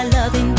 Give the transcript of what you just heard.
my loving